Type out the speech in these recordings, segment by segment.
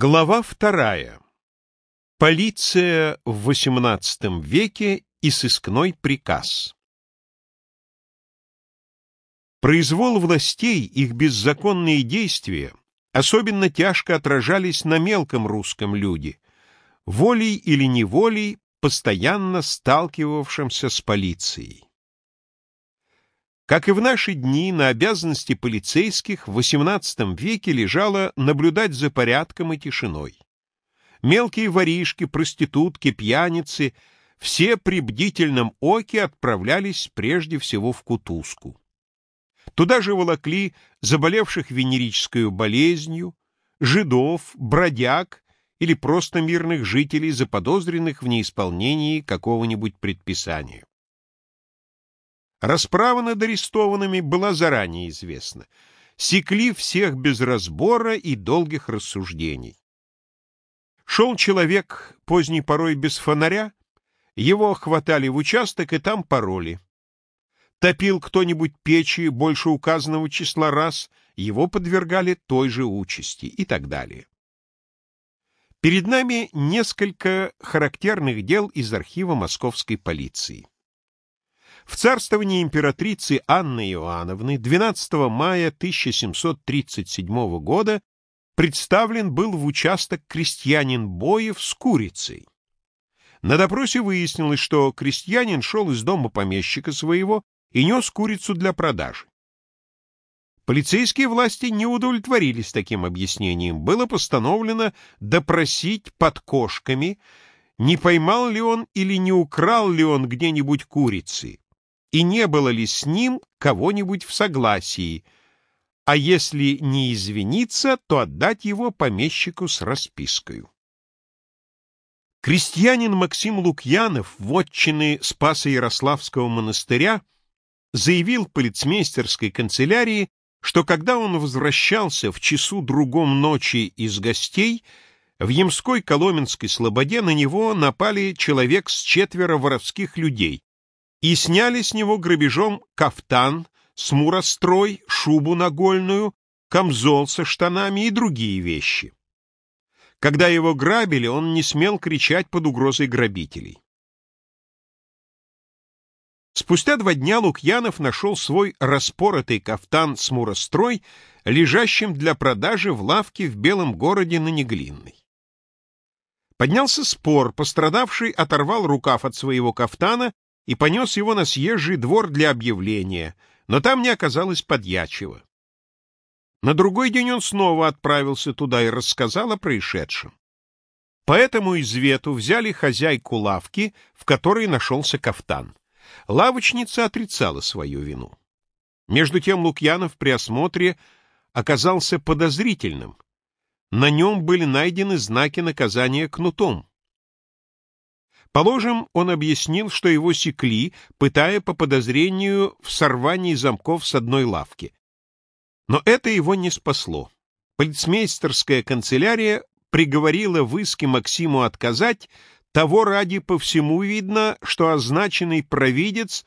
Глава вторая. Полиция в XVIII веке и сыскной приказ. Произвол властей, их беззаконные действия особенно тяжко отражались на мелком русском люде, волей или неволей, постоянно сталкивавшемся с полицией. Как и в наши дни, на обязанности полицейских в XVIII веке лежало наблюдать за порядком и тишиной. Мелкие воришки, проститутки, пьяницы — все при бдительном оке отправлялись прежде всего в кутузку. Туда же волокли заболевших венерической болезнью, жидов, бродяг или просто мирных жителей, заподозренных в неисполнении какого-нибудь предписания. Расправа над арестованными была заранее известна. Секли всех без разбора и долгих рассуждений. Шел человек поздней порой без фонаря, его хватали в участок и там пороли. Топил кто-нибудь печи больше указанного числа раз, его подвергали той же участи и так далее. Перед нами несколько характерных дел из архива московской полиции. В царствовании императрицы Анны Иоанновны 12 мая 1737 года представлен был в участок крестьянин Боев с курицей. На допросе выяснилось, что крестьянин шел из дома помещика своего и нес курицу для продажи. Полицейские власти не удовлетворились таким объяснением. Было постановлено допросить под кошками, не поймал ли он или не украл ли он где-нибудь курицы и не было ли с ним кого-нибудь в согласии, а если не извиниться, то отдать его помещику с распиской. Крестьянин Максим Лукьянов, вотчины Спаса Ярославского монастыря, заявил полицмейстерской канцелярии, что когда он возвращался в часу другом ночи из гостей, в Ямской Коломенской слободе на него напали человек с четверо воровских людей, и сняли с него грабежом кафтан, смурострой, шубу нагольную, камзол со штанами и другие вещи. Когда его грабили, он не смел кричать под угрозой грабителей. Спустя два дня Лукьянов нашел свой распоротый кафтан смурострой, лежащим для продажи в лавке в Белом городе на Неглинной. Поднялся спор, пострадавший оторвал рукав от своего кафтана и понес его на съезжий двор для объявления, но там не оказалось подьячего. На другой день он снова отправился туда и рассказал о происшедшем. Поэтому из вету взяли хозяйку лавки, в которой нашелся кафтан. Лавочница отрицала свою вину. Между тем Лукьянов при осмотре оказался подозрительным. На нем были найдены знаки наказания кнутом. Положим, он объяснил, что его секли, пытая по подозрению в сорвании замков с одной лавки. Но это его не спасло. Полицмейстерская канцелярия приговорила в иске Максиму отказать, того ради по всему видно, что означенный провидец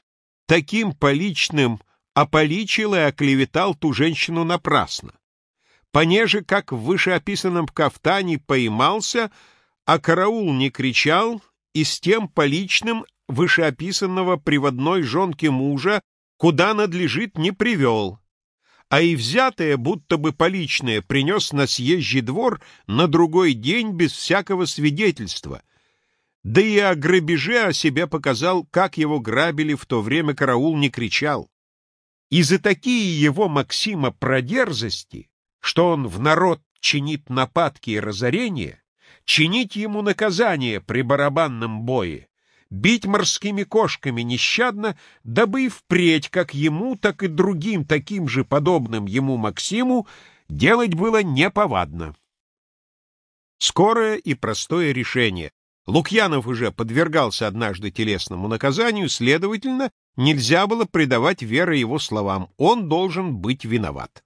таким поличным ополичил и оклеветал ту женщину напрасно. Понеже, как в вышеописанном кафтане поймался, а караул не кричал, и с тем поличным вышеописанного приводной жонки мужа, куда надлежит, не привел, а и взятое, будто бы поличное, принес на съезжий двор на другой день без всякого свидетельства, да и о грабеже о себе показал, как его грабили в то время караул не кричал. И за такие его Максима продерзости, что он в народ чинит нападки и разорения, чинить ему наказание при барабанном бое, бить морскими кошками нещадно, дабы и впредь как ему, так и другим таким же подобным ему Максиму делать было неповадно. Скорое и простое решение. Лукьянов уже подвергался однажды телесному наказанию, следовательно, нельзя было предавать веры его словам, он должен быть виноват.